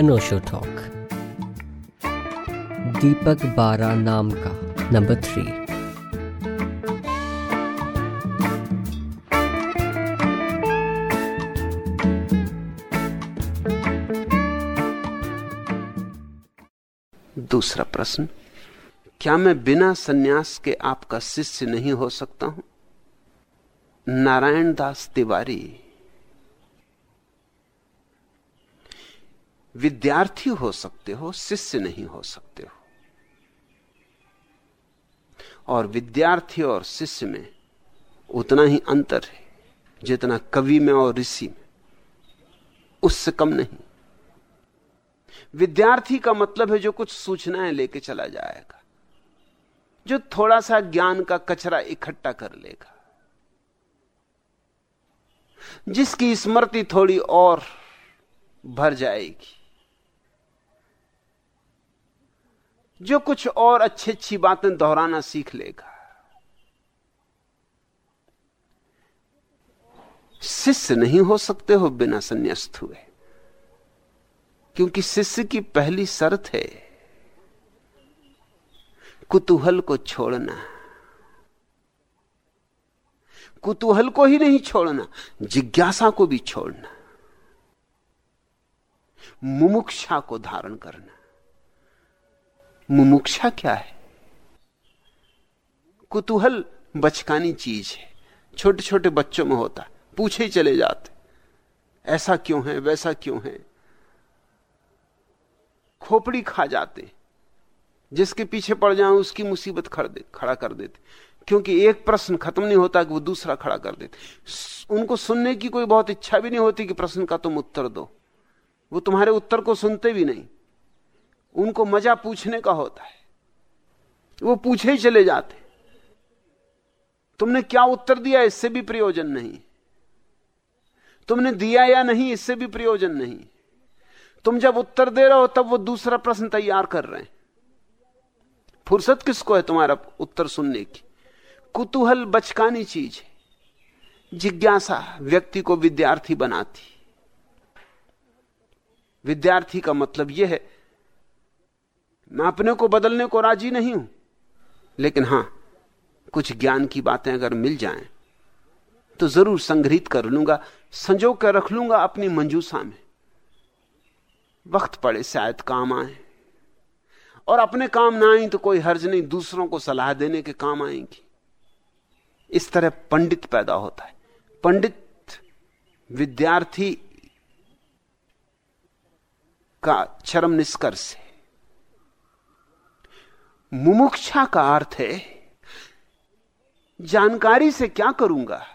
अनोशो talk दीपक बारा नाम का नंबर थ्री दूसरा प्रश्न, क्या मैं बिना सन्यास के आपका शिष्य नहीं हो सकता हूँ? नारायण दास तिवारी विद्यार्थी हो सकते हो, शिष्य नहीं हो सकते हो। और विद्यार्थी और शिष्य में उतना ही अंतर है, जितना कवि में और ऋषि में। उससे कम नहीं। विद्यार्थी का मतलब है जो कुछ सूचनाएँ लेके चला जाएगा, जो थोड़ा सा ज्ञान का कचरा इकट्ठा कर लेगा, जिसकी स्मृति थोड़ी और भर जाएगी। जो कुछ और अच्छी अच्छी बातें दोहराना सीख लेगा। शिष्य नहीं हो सकते हो बिना संन्यास्त हुए। क्योंकि शिष्य की पहली शर्त है कुतूहल को छोड़ना। कुतूहल को ही नहीं छोड़ना, जिज्ञासा को भी छोड़ना। मुमुक्षा को धारण करना। मुमुक्षा क्या है? कुतूहल बचकानी चीज़ है। छोटे छोटे बच्चों में होता पूछे ही चले जाते। ऐसा क्यों है, वैसा क्यों है? खोपड़ी खा जाते। जिसके पीछे पड़ जाए, उसकी मुसीबत खड़ दे, खड़ा कर देते। क्योंकि एक प्रश्न खत्म नहीं होता कि वो दूसरा खड़ा कर देते। उनको सुनने की कोई बहुत इच्छा भी नहीं होती कि प्रश्न का तुम उत्तर दो। वो तुम्हारे उत्तर को सुनते भी नहीं। उनको मज़ा पूछने का होता है। वो पूछे ही चले जाते। तुमने क्या उत्तर दिया इससे भी प्रयोजन नहीं। तुमने दिया या नहीं इससे भी प्रयोजन नहीं। तुम जब उत्तर दे रहे हो तब वो दूसरा प्रश्न तैयार कर रहे हैं। फुर्सत किसको है तुम्हारा उत्तर सुनने की? कुतूहल बचकानी चीज़ है। जिज्ञासा व्यक्ति को विद्यार्थी बनाती। विद्यार्थी का मतलब यह है मैं अपने को बदलने को राज़ी नहीं हूँ। लेकिन हाँ, कुछ ज्ञान की बातें अगर मिल जाएँ तो ज़रूर संग्रहित कर लूँगा, संजो कर रख लूँगा अपनी मंजूसा में। वक्त पड़े, शायद काम आए। और अपने काम ना आई तो कोई हर्ज नहीं, दूसरों को सलाह देने के काम आएँगी। इस तरह पंडित पैदा होता है। पंडित विद्यार्थी का चरम निष्कर्ष है। मुमुक्षा का अर्थ है, जानकारी से क्या करूँगा?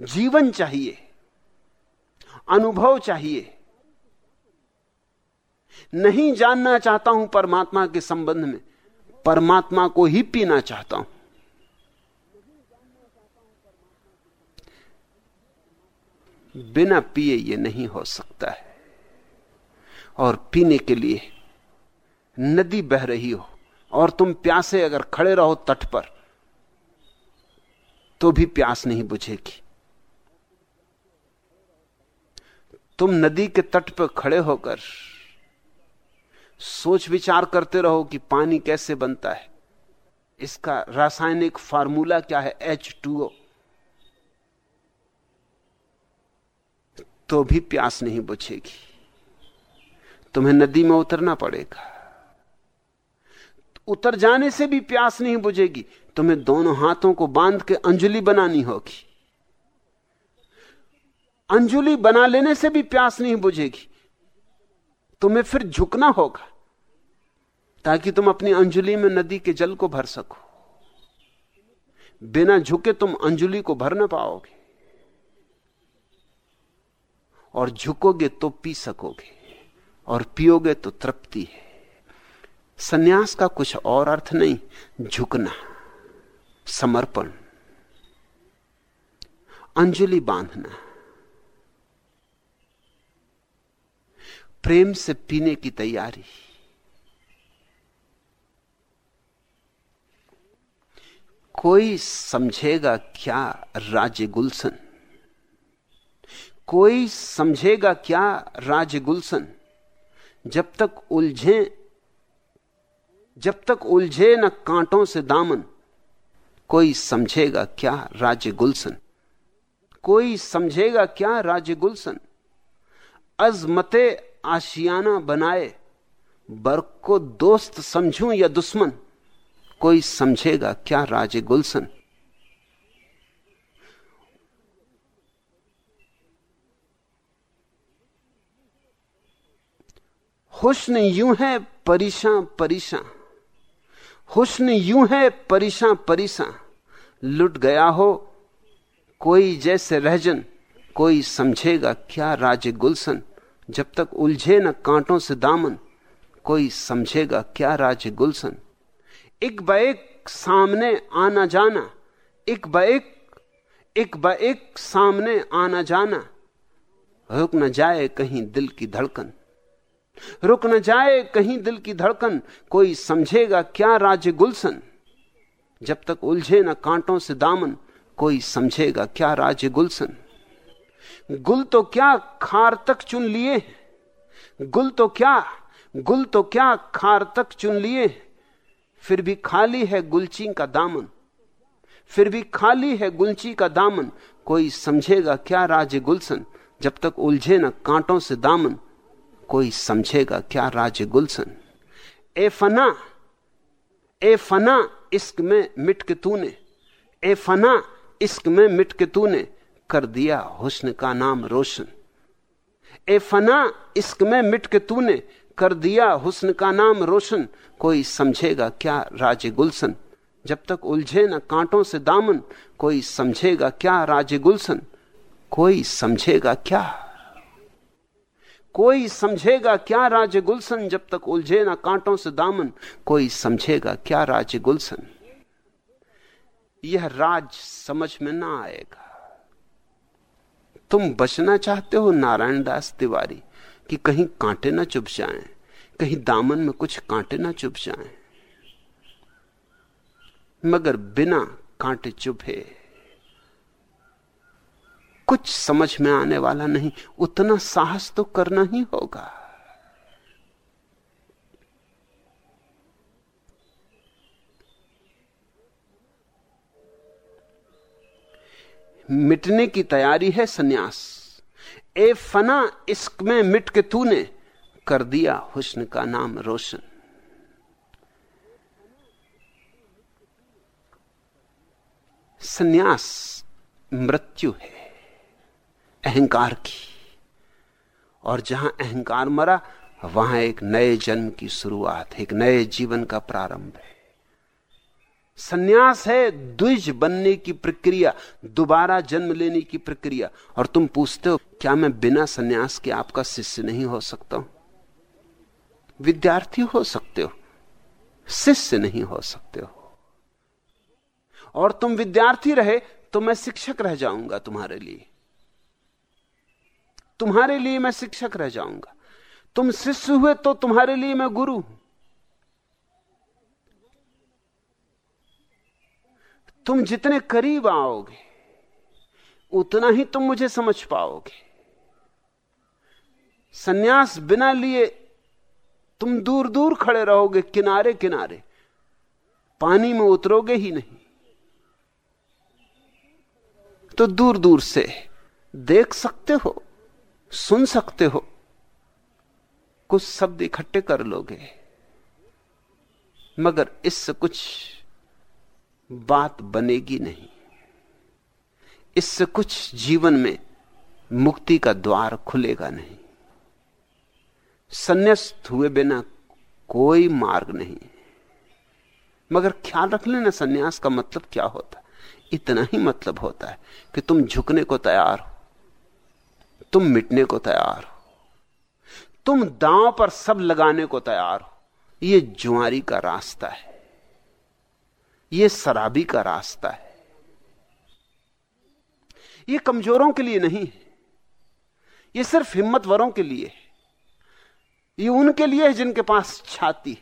जीवन चाहिए, अनुभव चाहिए। नहीं जानना चाहता हूँ परमात्मा के संबंध में, परमात्मा को ही पीना चाहता हूँ। बिना पिए ये नहीं हो सकता है। और पीने के लिए नदी बह रही हो। और तुम प्यासे अगर खड़े रहो तट पर तो भी प्यास नहीं बुझेगी। तुम नदी के तट पर खड़े होकर सोच विचार करते रहो कि पानी कैसे बनता है। इसका रासायनिक फार्मूला क्या है? एच टू तो भी प्यास नहीं बुझेगी। तुम्हें नदी में उतरना पड़ेगा। उतर जाने से भी प्यास नहीं बुझेगी, तुम्हें दोनों हाथों को बाँध के अंजुलि बनानी होगी। अंजुलि बना लेने से भी प्यास नहीं बुझेगी। तुम्हें फिर झुकना होगा, ताकि तुम अपनी अंजलि में नदी के जल को भर सको। बिना झुके तुम अंजुलि को भर ना पाओगे, और झुकोगे तो पी सकोगे, और पियोगे तो तृप्ति है। सन्यास का कुछ और अर्थ नहीं, झुकना, समर्पण, अंजलि बांधना। प्रेम से पीने की तैयारी। कोई समझेगा क्या राज्य गुलशन? कोई समझेगा क्या राज गुलशन? जब तक उलझे जब तक उलझे न कांटों से दामन, कोई समझेगा क्या राज्य गुलशन? कोई समझेगा क्या राज्य गुलशन? अजमते आशियाना बनाए, बर्क को दोस्त समझूं या दुश्मन, कोई समझेगा क्या राजे गुलशन? हुस्न यूँ है, परीशा परीशा। हुस्न यूँ है, परिसा परिसा। लुट गया हो, कोई जैसे रहजन, कोई समझेगा क्या राज गुलशन। जब तक उलझे न कांटों से दामन, कोई समझेगा क्या राज गुलशन। एक ब एक सामने आना जाना, एक ब एक एक ब एक सामने आना जाना। रुक न जाए कहीं दिल की धड़कन। रुक न जाए कहीं दिल की धड़कन, कोई समझेगा क्या राज गुलशन? जब तक उलझे न कांटों से दामन, कोई समझेगा क्या राज गुलशन? गुल तो क्या खार तक चुन लिए? गुल तो क्या, गुल तो क्या खार तक चुन लिए? फिर भी खाली है गुलची का दामन, फिर भी खाली है गुलची का दामन, कोई समझेगा क्या राज गुलशन? जब तक उलझे न कांटों से दामन कोई समझेगा क्या राज गुलशन? ए फना ए फना, इश्क में मिट के तूने। ए फना, इश्क में मिट के तूने। कर दिया हुस्न का नाम रोशन। ए फना, इश्क में मिट के तूने। कर दिया हुस्न का नाम रोशन। कोई समझेगा क्या राज गुलशन? जब तक उलझे न कांटों से दामन, कोई समझेगा क्या राज गुलशन? कोई समझेगा क्या कोई समझेगा क्या राज गुलशन जब तक उलझे ना कांटों से दामन? कोई समझेगा क्या राज गुलशन? यह राज समझ में ना आएगा। तुम बचना चाहते हो नारायण दास तिवारी कि कहीं कांटे ना चुभ जाएँ, कहीं दामन में कुछ कांटे ना चुभ जाएँ। मगर बिना कांटे चुभे कुछ समझ में आने वाला नहीं। उतना साहस तो करना ही होगा। मिटने की तैयारी है सन्यास। ए फना इश्क में मिट के तूने कर दिया हुस्न का नाम रोशन। सन्यास मृत्यु है। अहंकार की। और जहाँ अहंकार मरा, वहाँ एक नए जन्म की शुरुआत एक नए जीवन का प्रारंभ है। सन्यास है द्विज बनने की प्रक्रिया, दोबारा जन्म लेने की प्रक्रिया। और तुम पूछते हो, क्या मैं बिना सन्यास के आपका शिष्य नहीं हो सकता हूँ? विद्यार्थी हो सकते हो, शिष्य नहीं हो सकते हो। और तुम विद्यार्थी रहे तो मैं शिक्षक रह जाऊँगा तुम्हारे लिए। तुम्हारे लिए मैं शिक्षक रह जाऊँगा। तुम शिष्य हुए तो तुम्हारे लिए मैं गुरु हूँ। तुम जितने करीब आओगे, उतना ही तुम मुझे समझ पाओगे। सन्यास बिना लिए तुम दूर दूर खड़े रहोगे किनारे किनारे पानी में उतरोगे ही नहीं। तो दूर दूर से देख सकते हो। सुन सकते हो। कुछ शब्द इकट्ठे कर लोगे। मगर इससे कुछ बात बनेगी नहीं। इससे कुछ जीवन में मुक्ति का द्वार खुलेगा नहीं। संन्यास्त हुए बिना कोई मार्ग नहीं। मगर ख्याल रख लेना, संन्यास का मतलब क्या होता? है इतना ही मतलब होता है कि तुम झुकने को तैयार हो। तुम मिटने को तैयार हो। तुम दांव पर सब लगाने को तैयार हो। यह जुआरी का रास्ता है। यह शराबी का रास्ता है। यह कमजोरों के लिए नहीं है। यह सिर्फ़ हिम्मतवरों के लिए है। यह उनके लिए है जिनके पास छाती